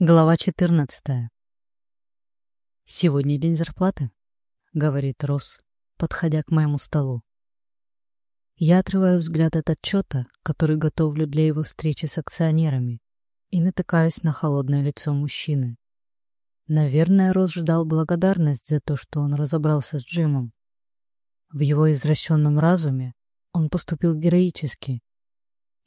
Глава 14. «Сегодня день зарплаты», — говорит Рос, подходя к моему столу. Я отрываю взгляд от отчета, который готовлю для его встречи с акционерами, и натыкаюсь на холодное лицо мужчины. Наверное, Рос ждал благодарность за то, что он разобрался с Джимом. В его извращенном разуме он поступил героически.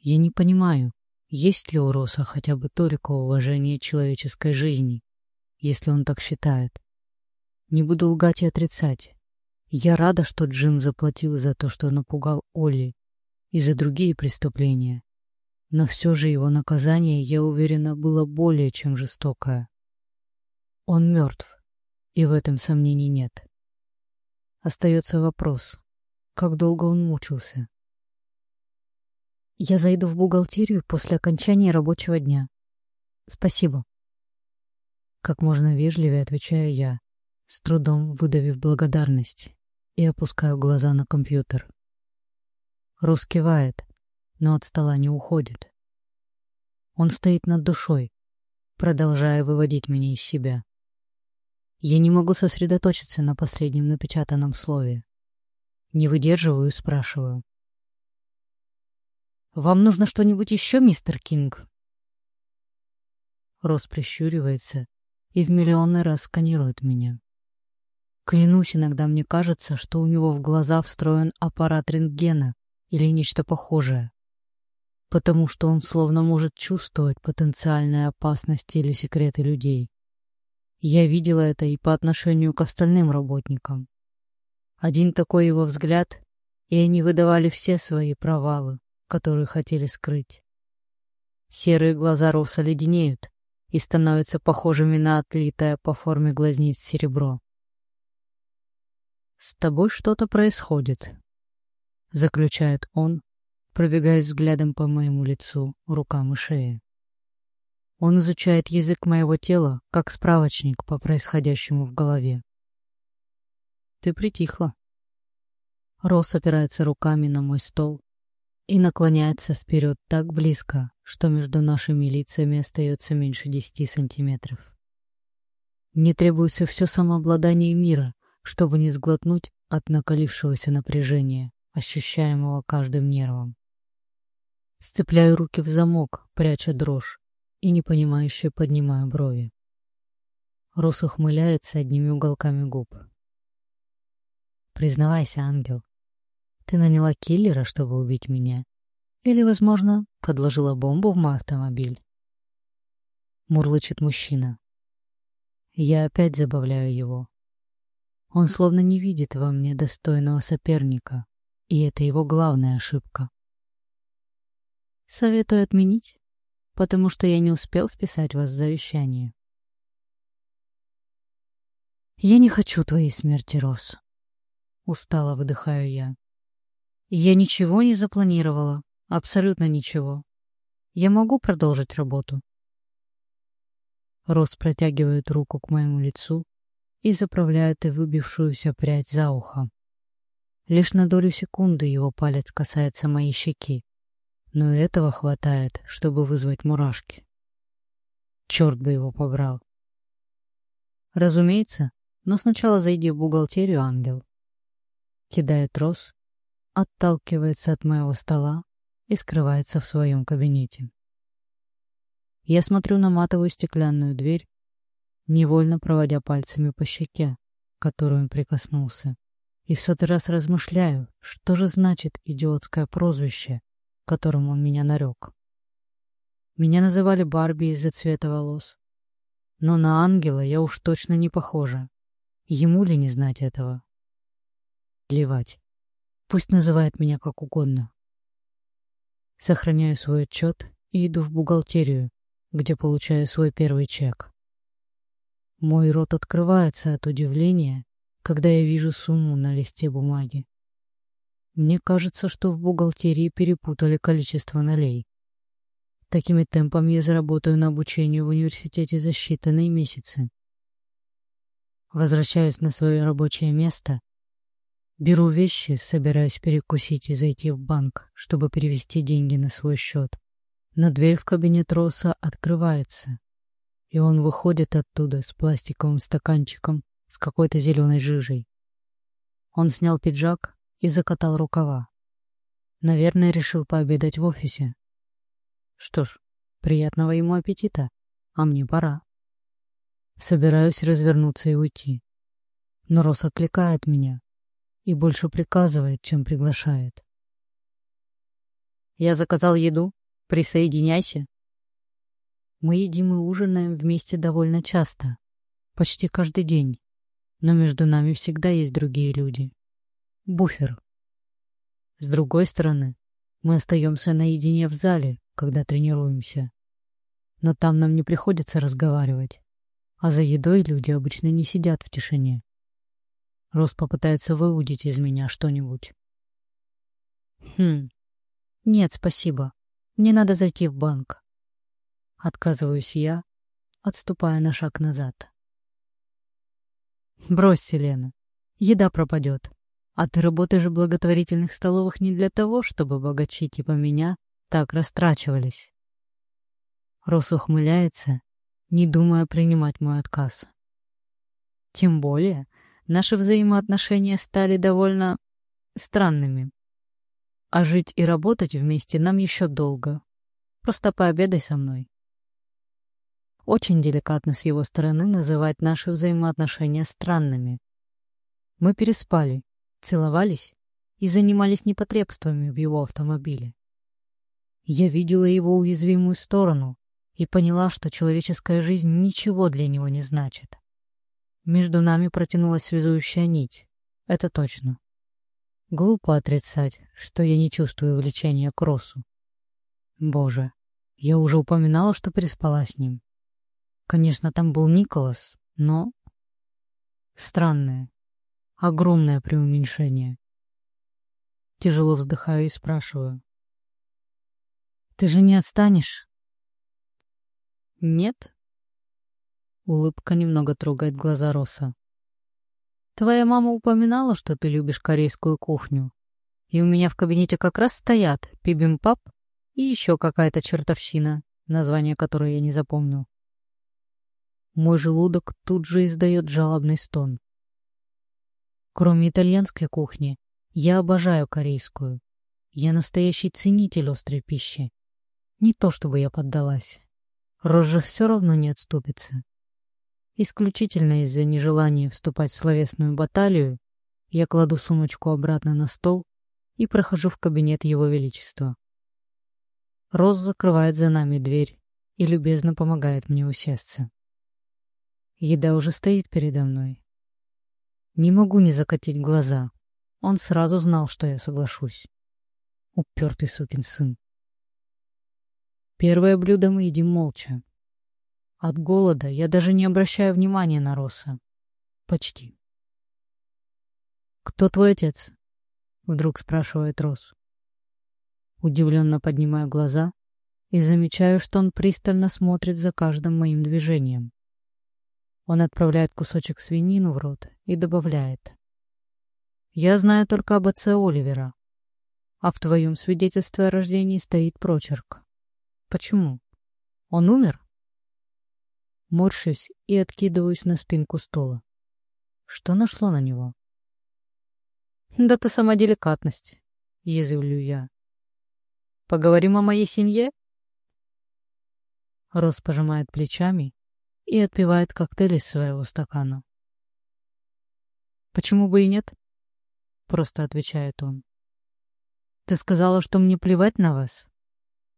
Я не понимаю, есть ли у Роса хотя бы толика уважения человеческой жизни, если он так считает? Не буду лгать и отрицать. Я рада, что Джим заплатил за то, что напугал Олли, и за другие преступления. Но все же его наказание, я уверена, было более чем жестокое. Он мертв, и в этом сомнений нет. Остается вопрос, как долго он мучился. Я зайду в бухгалтерию после окончания рабочего дня. Спасибо. Как можно вежливее отвечаю я, с трудом выдавив благодарность, и опускаю глаза на компьютер. Рус кивает, но от стола не уходит. Он стоит над душой, продолжая выводить меня из себя. Я не могу сосредоточиться на последнем напечатанном слове. Не выдерживаю и спрашиваю. «Вам нужно что-нибудь еще, мистер Кинг?» Рос прищуривается и в миллионный раз сканирует меня. Клянусь, иногда мне кажется, что у него в глаза встроен аппарат рентгена или нечто похожее, потому что он словно может чувствовать потенциальные опасности или секреты людей. Я видела это и по отношению к остальным работникам. Один такой его взгляд, и они выдавали все свои провалы которую хотели скрыть. Серые глаза Роса леденеют и становятся похожими на отлитое по форме глазниц серебро. «С тобой что-то происходит», — заключает он, пробегая взглядом по моему лицу, рукам и шее. Он изучает язык моего тела, как справочник по происходящему в голове. «Ты притихла». Рос опирается руками на мой стол и наклоняется вперед так близко, что между нашими лицами остается меньше десяти сантиметров. Мне требуется все самообладание мира, чтобы не сглотнуть от накалившегося напряжения, ощущаемого каждым нервом. Сцепляю руки в замок, пряча дрожь, и непонимающе поднимаю брови. Рос ухмыляется одними уголками губ. «Признавайся, ангел, ты наняла киллера, чтобы убить меня? Или, возможно, подложила бомбу в мой автомобиль?» Мурлычет мужчина. Я опять забавляю его. Он словно не видит во мне достойного соперника, и это его главная ошибка. Советую отменить, потому что я не успел вписать вас в завещание. Я не хочу твоей смерти, Рос. Устало выдыхаю я. Я ничего не запланировала. Абсолютно ничего. Я могу продолжить работу. Рос протягивает руку к моему лицу и заправляет и выбившуюся прядь за ухо. Лишь на долю секунды его палец касается моей щеки, но этого хватает, чтобы вызвать мурашки. Черт бы его побрал. Разумеется, но сначала зайди в бухгалтерию, ангел. Кидает Рос отталкивается от моего стола и скрывается в своем кабинете. Я смотрю на матовую стеклянную дверь, невольно проводя пальцами по щеке, которую он прикоснулся, и в сотый раз размышляю, что же значит идиотское прозвище, которым он меня нарек. Меня называли Барби из-за цвета волос. Но на ангела я уж точно не похожа. Ему ли не знать этого? Плевать. Пусть называет меня как угодно. Сохраняю свой отчет и иду в бухгалтерию, где получаю свой первый чек. Мой рот открывается от удивления, когда я вижу сумму на листе бумаги. Мне кажется, что в бухгалтерии перепутали количество нулей. Такими темпами я заработаю на обучение в университете за считанные месяцы. Возвращаюсь на свое рабочее место Беру вещи, собираюсь перекусить и зайти в банк, чтобы перевести деньги на свой счет. Но дверь в кабинет Роса открывается, И он выходит оттуда с пластиковым стаканчиком с какой-то зеленой жижей. Он снял пиджак и закатал рукава. Наверное, решил пообедать в офисе. Что ж, приятного ему аппетита, а мне пора. Собираюсь развернуться и уйти. Но Рос отвлекает меня и больше приказывает, чем приглашает. «Я заказал еду. Присоединяйся». Мы едим и ужинаем вместе довольно часто, почти каждый день, но между нами всегда есть другие люди. Буфер. С другой стороны, мы остаемся наедине в зале, когда тренируемся. Но там нам не приходится разговаривать, а за едой люди обычно не сидят в тишине. Рос попытается выудить из меня что-нибудь. Хм. Нет, спасибо. Мне надо зайти в банк. Отказываюсь я, отступая на шаг назад. Брось, Селена. Еда пропадет. А ты работаешь в благотворительных столовых не для того, чтобы богачи типа меня так растрачивались. Рос ухмыляется, не думая принимать мой отказ. Тем более, наши взаимоотношения стали довольно странными. А жить и работать вместе нам еще долго. Просто пообедай со мной. Очень деликатно с его стороны называть наши взаимоотношения странными. Мы переспали, целовались и занимались непотребствами в его автомобиле. Я видела его уязвимую сторону и поняла, что человеческая жизнь ничего для него не значит. Между нами протянулась связующая нить, это точно. Глупо отрицать, что я не чувствую влечения к Росу. Боже, я уже упоминала, что переспала с ним. Конечно, там был Николас, но... Странное, огромное преуменьшение. Тяжело вздыхаю и спрашиваю. «Ты же не отстанешь?» «Нет?» Улыбка немного трогает глаза Роса. «Твоя мама упоминала, что ты любишь корейскую кухню, и у меня в кабинете как раз стоят пибимпап и еще какая-то чертовщина, название которой я не запомнил. Мой желудок тут же издает жалобный стон. Кроме итальянской кухни, я обожаю корейскую. Я настоящий ценитель острой пищи. Не то чтобы я поддалась. Рожа все равно не отступится. Исключительно из-за нежелания вступать в словесную баталию, я кладу сумочку обратно на стол и прохожу в кабинет Его Величества. Роз закрывает за нами дверь и любезно помогает мне усесться. Еда уже стоит передо мной. Не могу не закатить глаза. Он сразу знал, что я соглашусь. Упертый сукин сын. Первое блюдо мы едим молча. От голода я даже не обращаю внимания на Роса. Почти. «Кто твой отец?» — вдруг спрашивает Рос. Удивленно поднимаю глаза и замечаю, что он пристально смотрит за каждым моим движением. Он отправляет кусочек свинину в рот и добавляет. «Я знаю только об отце Оливера, а в твоем свидетельстве о рождении стоит прочерк. Почему? Он умер?» Морщусь и откидываюсь на спинку стула. Что нашло на него? «Да ты сама деликатность», — язвлю я. «Поговорим о моей семье?» Рос пожимает плечами и отпивает коктейль из своего стакана. «Почему бы и нет?» — просто отвечает он. «Ты сказала, что мне плевать на вас?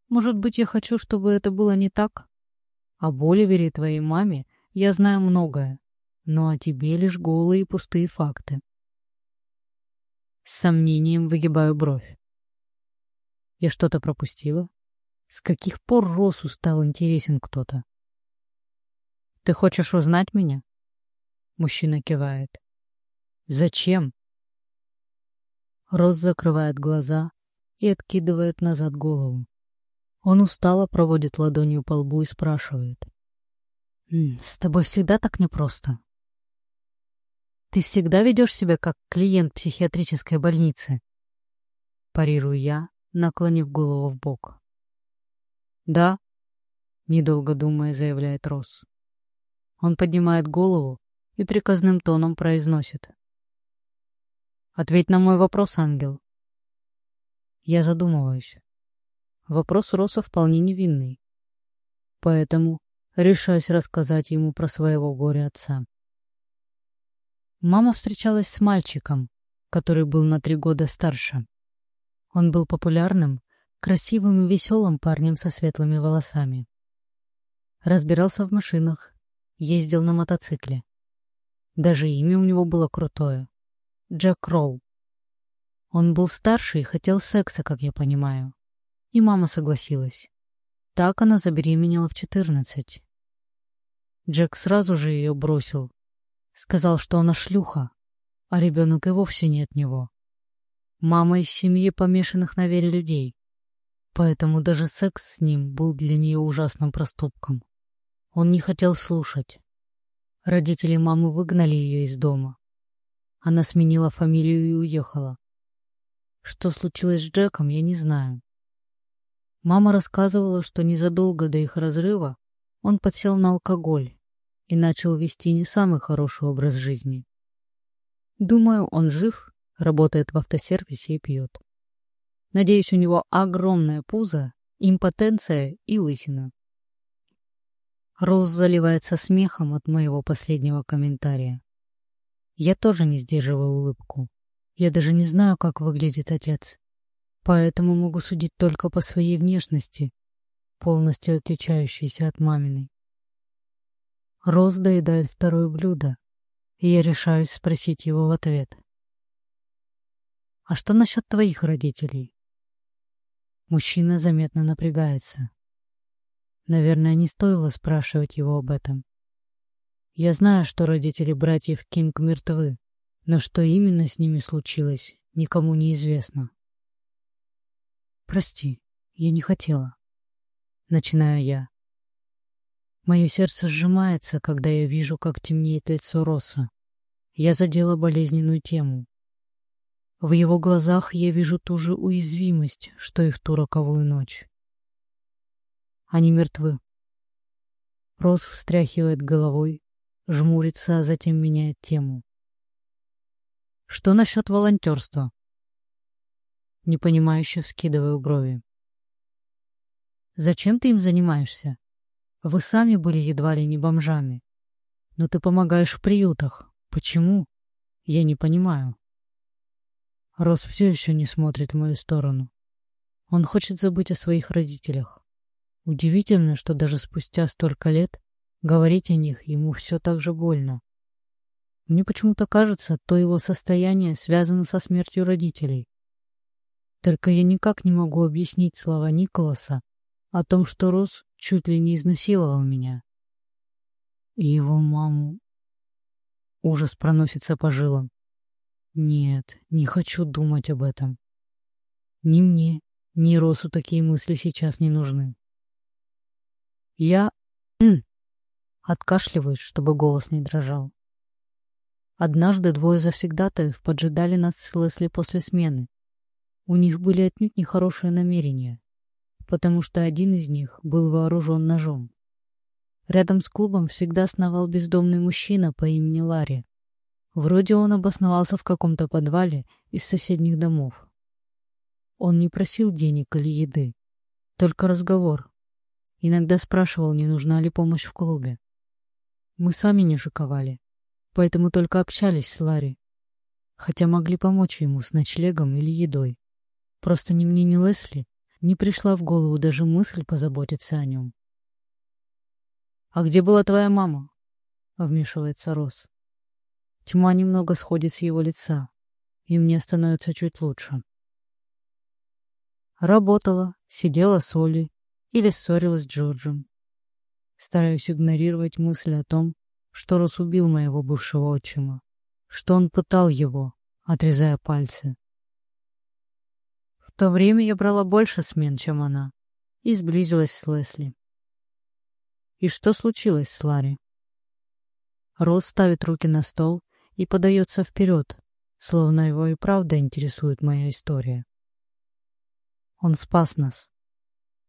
Может быть, я хочу, чтобы это было не так? Об Оливере и твоей маме я знаю многое, но о тебе лишь голые и пустые факты». С сомнением выгибаю бровь. Я что-то пропустила? С каких пор Росу стал интересен кто-то? Ты хочешь узнать меня? Мужчина кивает. Зачем? Рос закрывает глаза и откидывает назад голову. Он устало проводит ладонью по лбу и спрашивает. «С тобой всегда так непросто. Ты всегда ведешь себя как клиент психиатрической больницы?» Парирую я, наклонив голову в бок. «Да», — недолго думая, заявляет Рос. Он поднимает голову и приказным тоном произносит. «Ответь на мой вопрос, ангел». Я задумываюсь. Вопрос Роса вполне невинный. Поэтому решаюсь рассказать ему про своего горя отца. Мама встречалась с мальчиком, который был на три года старше. Он был популярным, красивым и веселым парнем со светлыми волосами. Разбирался в машинах, ездил на мотоцикле. Даже имя у него было крутое — Джек Роу. Он был старше и хотел секса, как я понимаю. И мама согласилась. Так она забеременела в четырнадцать. Джек сразу же ее бросил. Сказал, что она шлюха, а ребенок и вовсе не от него. Мама из семьи помешанных на вере людей. Поэтому даже секс с ним был для нее ужасным проступком. Он не хотел слушать. Родители мамы выгнали ее из дома. Она сменила фамилию и уехала. Что случилось с Джеком, я не знаю. Мама рассказывала, что незадолго до их разрыва он подсел на алкоголь и начал вести не самый хороший образ жизни. Думаю, он жив, работает в автосервисе и пьет. Надеюсь, у него огромное пузо, импотенция и лысина. Роуз заливается смехом от моего последнего комментария. Я тоже не сдерживаю улыбку. Я даже не знаю, как выглядит отец, поэтому могу судить только по своей внешности, полностью отличающейся от маминой. Роз доедает второе блюдо, и я решаюсь спросить его в ответ. «А что насчет твоих родителей?» Мужчина заметно напрягается. Наверное, не стоило спрашивать его об этом. Я знаю, что родители братьев Кинг мертвы, но что именно с ними случилось, никому не известно. «Прости, я не хотела», — начинаю я. Мое сердце сжимается, когда я вижу, как темнеет лицо Роса. Я задела болезненную тему. В его глазах я вижу ту же уязвимость, что и в ту роковую ночь. Они мертвы. Рос встряхивает головой, жмурится, а затем меняет тему. Что насчет волонтерства? Непонимающе вскидываю брови. Зачем ты им занимаешься? Вы сами были едва ли не бомжами. Но ты помогаешь в приютах. Почему? Я не понимаю. Рос все еще не смотрит в мою сторону. Он хочет забыть о своих родителях. Удивительно, что даже спустя столько лет говорить о них ему все так же больно. Мне почему-то кажется, то его состояние связано со смертью родителей. Только я никак не могу объяснить слова Николаса о том, что Рос чуть ли не изнасиловал меня. И его маму... Ужас проносится по жилам. Нет, не хочу думать об этом. Ни мне, ни Росу такие мысли сейчас не нужны. Я... Откашливаюсь, чтобы голос не дрожал. Однажды двое завсегдатаев поджидали нас с Лесли после смены. У них были отнюдь нехорошие намерения потому что один из них был вооружен ножом. Рядом с клубом всегда сновал бездомный мужчина по имени Ларри. Вроде он обосновался в каком-то подвале из соседних домов. Он не просил денег или еды, только разговор. Иногда спрашивал, не нужна ли помощь в клубе. Мы сами не шиковали, поэтому только общались с Ларри, хотя могли помочь ему с ночлегом или едой. Просто ни мне, ни Лесли не пришла в голову даже мысль позаботиться о нем. «А где была твоя мама?» — вмешивается Рос. Тьма немного сходит с его лица, и мне становится чуть лучше. Работала, сидела с Олей или ссорилась с Джорджем. Стараюсь игнорировать мысль о том, что Рос убил моего бывшего отчима, что он пытал его, отрезая пальцы, то время я брала больше смен, чем она, и сблизилась с Лесли. И что случилось с Ларри? Рос ставит руки на стол и подается вперед, словно его и правда интересует моя история. Он спас нас.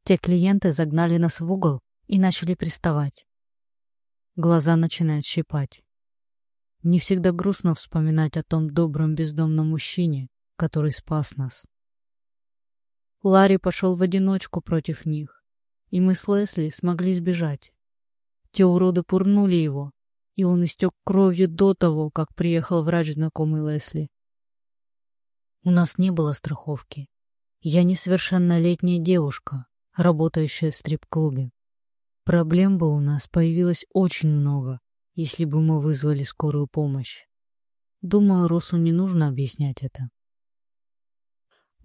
Те клиенты загнали нас в угол и начали приставать. Глаза начинают щипать. Не всегда грустно вспоминать о том добром бездомном мужчине, который спас нас. Ларри пошел в одиночку против них, и мы с Лесли смогли сбежать. Те уроды пурнули его, и он истек кровью до того, как приехал врач, знакомый Лесли. У нас не было страховки. Я несовершеннолетняя девушка, работающая в стрип-клубе. Проблем бы у нас появилось очень много, если бы мы вызвали скорую помощь. Думаю, Росу не нужно объяснять это.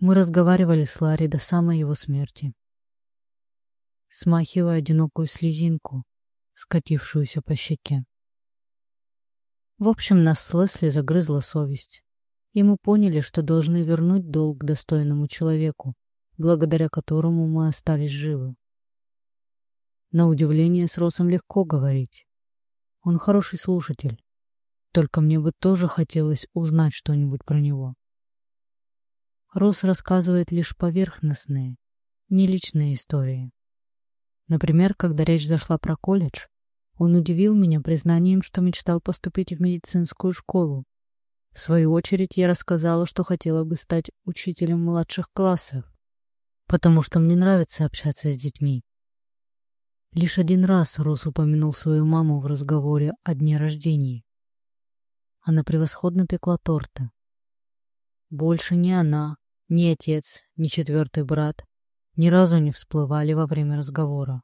Мы разговаривали с Ларри до самой его смерти. Смахивая одинокую слезинку, скатившуюся по щеке. В общем, нас с Лесли загрызла совесть, и мы поняли, что должны вернуть долг достойному человеку, благодаря которому мы остались живы. На удивление с Росом легко говорить. Он хороший слушатель. Только мне бы тоже хотелось узнать что-нибудь про него. Рос рассказывает лишь поверхностные, не личные истории. Например, когда речь зашла про колледж, он удивил меня признанием, что мечтал поступить в медицинскую школу. В свою очередь я рассказала, что хотела бы стать учителем младших классов, потому что мне нравится общаться с детьми. Лишь один раз Рос упомянул свою маму в разговоре о дне рождения. Она превосходно пекла торты. Больше ни она, ни отец, ни четвертый брат ни разу не всплывали во время разговора.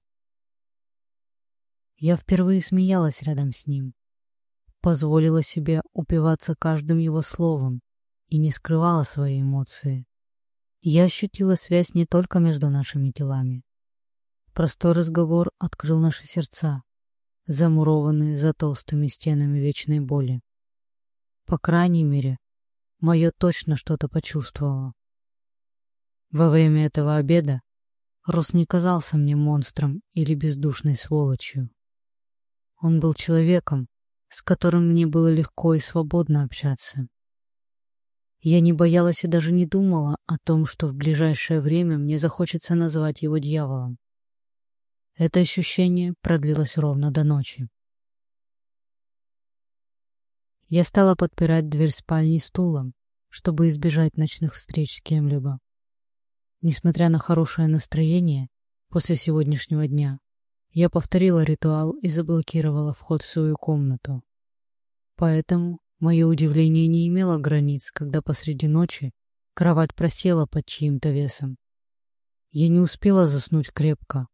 Я впервые смеялась рядом с ним, позволила себе упиваться каждым его словом и не скрывала свои эмоции. Я ощутила связь не только между нашими телами. Простой разговор открыл наши сердца, замурованные за толстыми стенами вечной боли. По крайней мере, мое точно что-то почувствовало. Во время этого обеда Рос не казался мне монстром или бездушной сволочью. Он был человеком, с которым мне было легко и свободно общаться. Я не боялась и даже не думала о том, что в ближайшее время мне захочется назвать его дьяволом. Это ощущение продлилось ровно до ночи. Я стала подпирать дверь спальни стулом, чтобы избежать ночных встреч с кем-либо. Несмотря на хорошее настроение после сегодняшнего дня, я повторила ритуал и заблокировала вход в свою комнату. Поэтому мое удивление не имело границ, когда посреди ночи кровать просела под чьим-то весом. Я не успела заснуть крепко,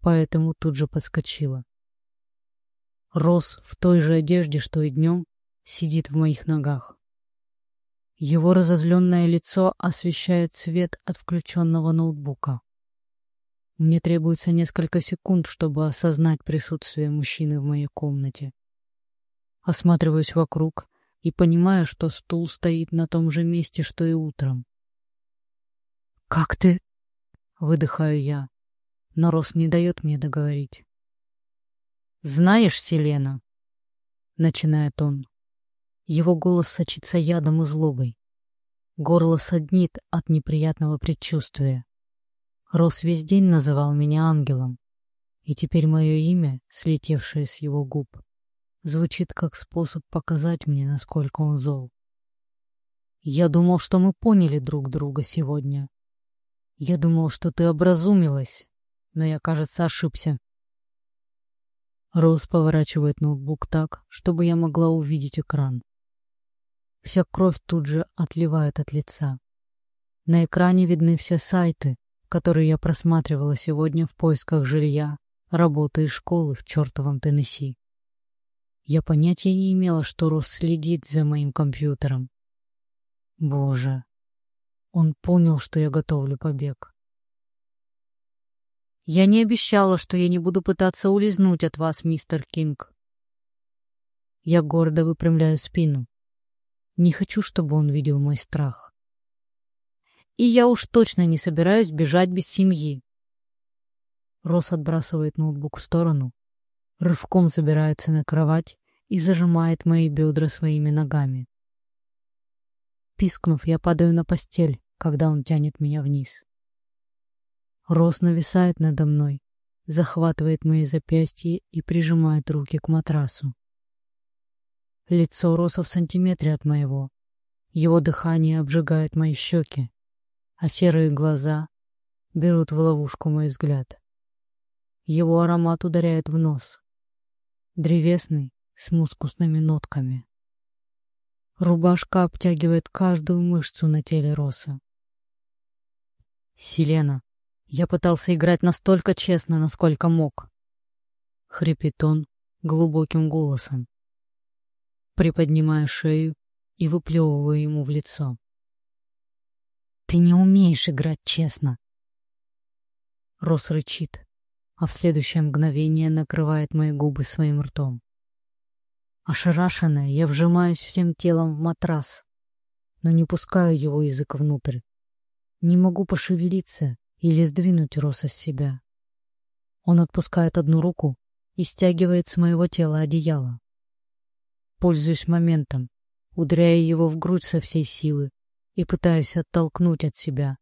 поэтому тут же подскочила. Рос в той же одежде, что и днем, сидит в моих ногах. Его разозленное лицо освещает свет от включенного ноутбука. Мне требуется несколько секунд, чтобы осознать присутствие мужчины в моей комнате. Осматриваюсь вокруг и понимаю, что стул стоит на том же месте, что и утром. «Как ты?» — выдыхаю я, но Рос не дает мне договорить. «Знаешь, Селена?» — начинает он. Его голос сочится ядом и злобой. Горло саднит от неприятного предчувствия. Рос весь день называл меня ангелом, и теперь мое имя, слетевшее с его губ, звучит как способ показать мне, насколько он зол. Я думал, что мы поняли друг друга сегодня. Я думал, что ты образумилась, но я, кажется, ошибся. Роуз поворачивает ноутбук так, чтобы я могла увидеть экран. Вся кровь тут же отливает от лица. На экране видны все сайты, которые я просматривала сегодня в поисках жилья, работы и школы в чертовом Теннесси. Я понятия не имела, что Рос следит за моим компьютером. Боже, он понял, что я готовлю побег. Я не обещала, что я не буду пытаться улизнуть от вас, мистер Кинг. Я гордо выпрямляю спину. Не хочу, чтобы он видел мой страх. И я уж точно не собираюсь бежать без семьи. Рос отбрасывает ноутбук в сторону, рывком забирается на кровать и зажимает мои бедра своими ногами. Пискнув, я падаю на постель, когда он тянет меня вниз. Рос нависает надо мной, захватывает мои запястья и прижимает руки к матрасу. Лицо Роса в сантиметре от моего. Его дыхание обжигает мои щеки, а серые глаза берут в ловушку мой взгляд. Его аромат ударяет в нос. Древесный, с мускусными нотками. Рубашка обтягивает каждую мышцу на теле Роса. «Селена, я пытался играть настолько честно, насколько мог», — хрипит он глубоким голосом. Приподнимаю шею и выплевываю ему в лицо. «Ты не умеешь играть честно!» Рос рычит, а в следующее мгновение накрывает мои губы своим ртом. Ошарашенная, я вжимаюсь всем телом в матрас, но не пускаю его язык внутрь. Не могу пошевелиться или сдвинуть Роса с себя. Он отпускает одну руку и стягивает с моего тела одеяло. Пользуюсь моментом, ударяя его в грудь со всей силы и пытаюсь оттолкнуть от себя,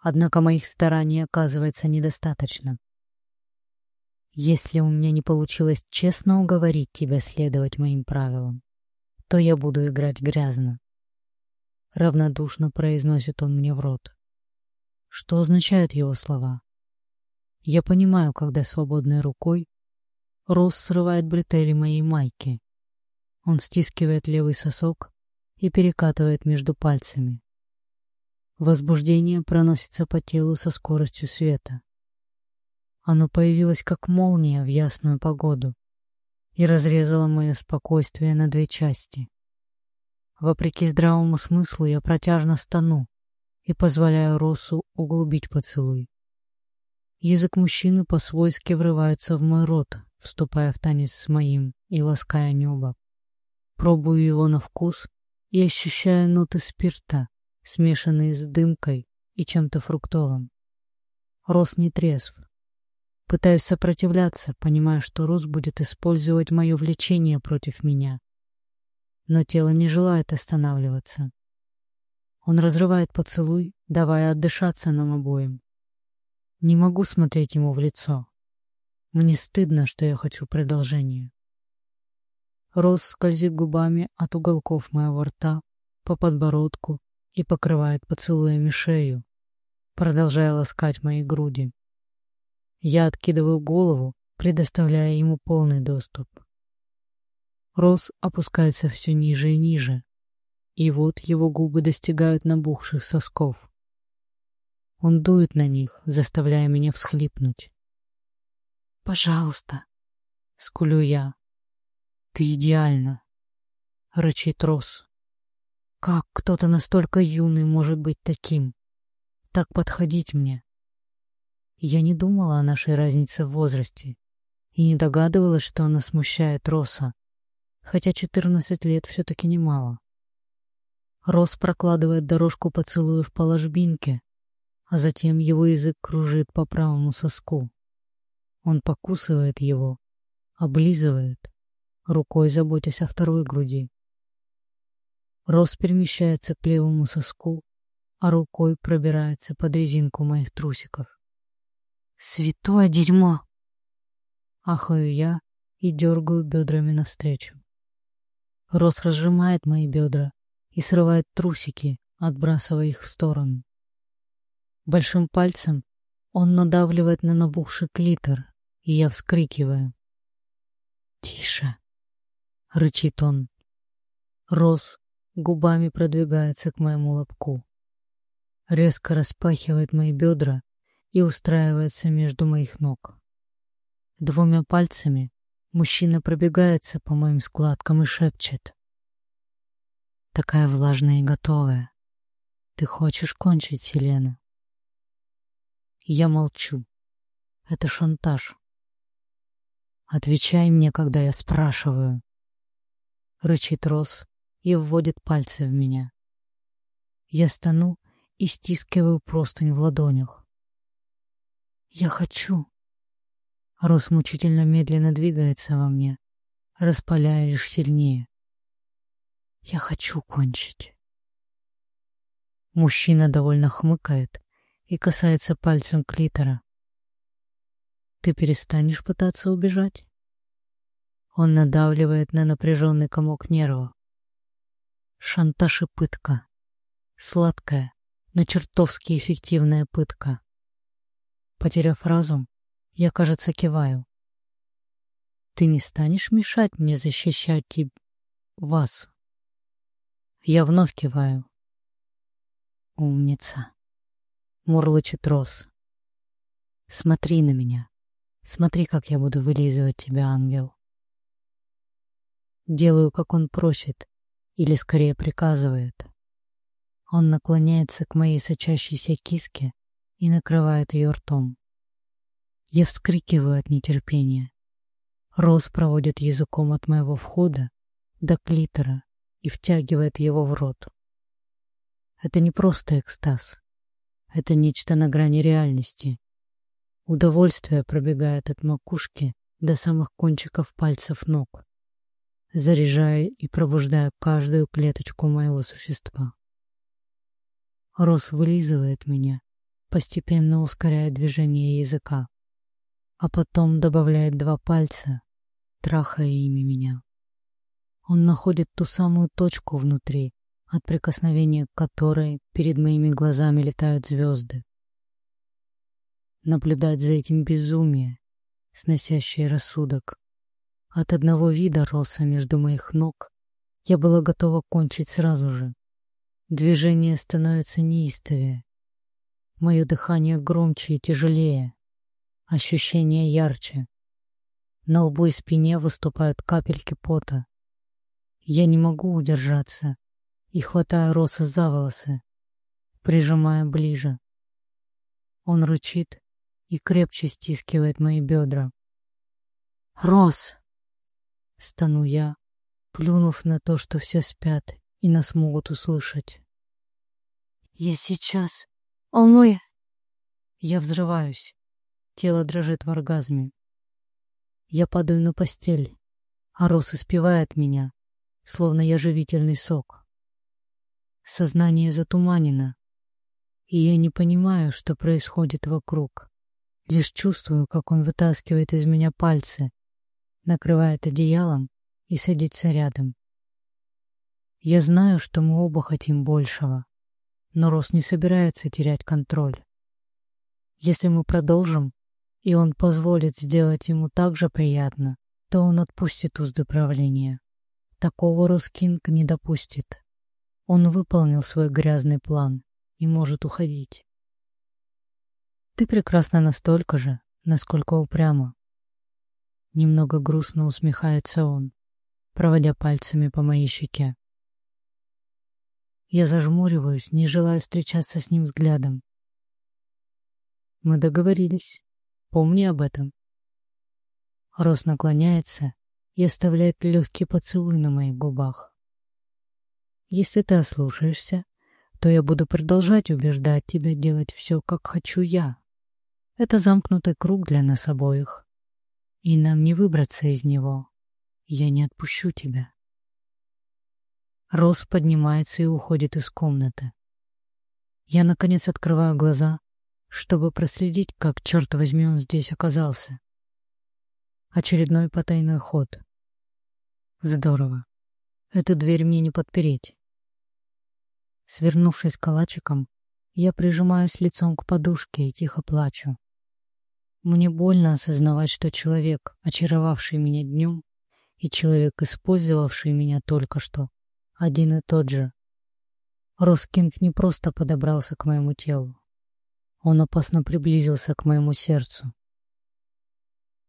однако моих стараний оказывается недостаточно. Если у меня не получилось честно уговорить тебя следовать моим правилам, то я буду играть грязно. Равнодушно произносит он мне в рот. Что означают его слова? Я понимаю, когда свободной рукой Рос срывает бретели моей майки. Он стискивает левый сосок и перекатывает между пальцами. Возбуждение проносится по телу со скоростью света. Оно появилось как молния в ясную погоду и разрезало мое спокойствие на две части. Вопреки здравому смыслу я протяжно стану и позволяю Росу углубить поцелуй. Язык мужчины по-свойски врывается в мой рот, вступая в танец с моим и лаская небо. Пробую его на вкус и ощущаю ноты спирта, смешанные с дымкой и чем-то фруктовым. Рос не трезв, Пытаюсь сопротивляться, понимая, что Рус будет использовать мое влечение против меня. Но тело не желает останавливаться. Он разрывает поцелуй, давая отдышаться нам обоим. Не могу смотреть ему в лицо. Мне стыдно, что я хочу продолжения. Рос скользит губами от уголков моего рта по подбородку и покрывает поцелуями шею, продолжая ласкать мои груди. Я откидываю голову, предоставляя ему полный доступ. Рос опускается все ниже и ниже, и вот его губы достигают набухших сосков. Он дует на них, заставляя меня всхлипнуть. «Пожалуйста», — скулю я. «Ты идеальна», — рычит Рос. «Как кто-то настолько юный может быть таким? Так подходить мне?» Я не думала о нашей разнице в возрасте и не догадывалась, что она смущает Роса, хотя 14 лет все-таки немало. Рос прокладывает дорожку поцелуев по ложбинке, а затем его язык кружит по правому соску. Он покусывает его, облизывает, рукой заботясь о второй груди. Рос перемещается к левому соску, а рукой пробирается под резинку моих трусиков. Святое дерьмо! Ахаю я и дергаю бедрами навстречу. Рос разжимает мои бедра и срывает трусики, отбрасывая их в сторону. Большим пальцем он надавливает на набухший клитор, и я вскрикиваю. «Тише!» — рычит он. Рос губами продвигается к моему лобку. Резко распахивает мои бедра и устраивается между моих ног. Двумя пальцами мужчина пробегается по моим складкам и шепчет. Такая влажная и готовая. Ты хочешь кончить, Селена? Я молчу. Это шантаж. Отвечай мне, когда я спрашиваю. Рычит Рос и вводит пальцы в меня. Я стану и стискиваю простынь в ладонях. Я хочу. Рос мучительно медленно двигается во мне, распаляя лишь сильнее. Я хочу кончить. Мужчина довольно хмыкает и касается пальцем клитора. ты перестанешь пытаться убежать? Он надавливает на напряженный комок нервов. Шантаж и пытка. Сладкая, но чертовски эффективная пытка. Потеряв разум, я, кажется, киваю. Ты не станешь мешать мне защищать теб... вас? Я вновь киваю. Умница. Мурлычет Рос. Смотри на меня. Смотри, как я буду вылизывать тебя, ангел. Делаю, как он просит, или скорее приказывает. Он наклоняется к моей сочащейся киске и накрывает ее ртом. Я вскрикиваю от нетерпения. Рос проводит языком от моего входа до клитора и втягивает его в рот. Это не просто экстаз. Это нечто на грани реальности. Удовольствие пробегает от макушки до самых кончиков пальцев ног, заряжая и пробуждая каждую клеточку моего существа. Рос вылизывает меня, постепенно ускоряя движение языка, а потом добавляет два пальца, трахая ими меня. Он находит ту самую точку внутри, от прикосновения которой перед моими глазами летают звезды. Наблюдать за этим безумие, сносящее рассудок. От одного вида роса между моих ног я была готова кончить сразу же. Движение становится неистовее. Мое дыхание громче и тяжелее. Ощущения ярче. На лбу и спине выступают капельки пота. Я не могу удержаться и хватаю Роса за волосы, прижимая ближе. Он рычит и крепче стискивает мои бедра. «Рос!» — стану я, плюнув на то, что все спят и нас могут услышать. «Я сейчас... Ой!» Я взрываюсь. Тело дрожит в оргазме. Я падаю на постель, а Рос испевает меня, словно я живительный сок. Сознание затуманено, и я не понимаю, что происходит вокруг. Лишь чувствую, как он вытаскивает из меня пальцы, накрывает одеялом и садится рядом. Я знаю, что мы оба хотим большего, но Рос не собирается терять контроль. Если мы продолжим, и он позволит сделать ему так же приятно, то он отпустит узды правления. Такого Роскинг не допустит. Он выполнил свой грязный план и может уходить. Ты прекрасна настолько же, насколько упряма. Немного грустно усмехается он, проводя пальцами по моей щеке. Я зажмуриваюсь, не желая встречаться с ним взглядом. Мы договорились. Помни об этом. Рос наклоняется и оставляет легкий поцелуй на моих губах. Если ты ослушаешься, то я буду продолжать убеждать тебя делать все, как хочу я. Это замкнутый круг для нас обоих. И нам не выбраться из него. Я не отпущу тебя. Рос поднимается и уходит из комнаты. Я, наконец, открываю глаза, чтобы проследить, как, черт возьми, он здесь оказался. Очередной потайной ход. Здорово. Эту дверь мне не подпереть. Свернувшись калачиком, я прижимаюсь лицом к подушке и тихо плачу. Мне больно осознавать, что человек, очаровавший меня днем, и человек, использовавший меня только что, один и тот же. Роскинг не просто подобрался к моему телу. Он опасно приблизился к моему сердцу.